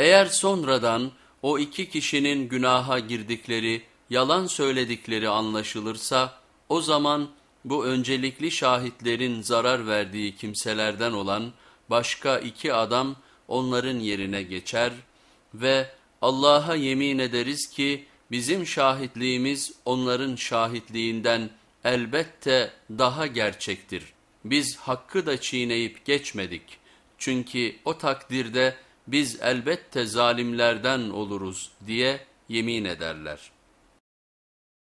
Eğer sonradan o iki kişinin günaha girdikleri, yalan söyledikleri anlaşılırsa, o zaman bu öncelikli şahitlerin zarar verdiği kimselerden olan başka iki adam onların yerine geçer ve Allah'a yemin ederiz ki bizim şahitliğimiz onların şahitliğinden elbette daha gerçektir. Biz hakkı da çiğneyip geçmedik. Çünkü o takdirde biz elbette zalimlerden oluruz diye yemin ederler.''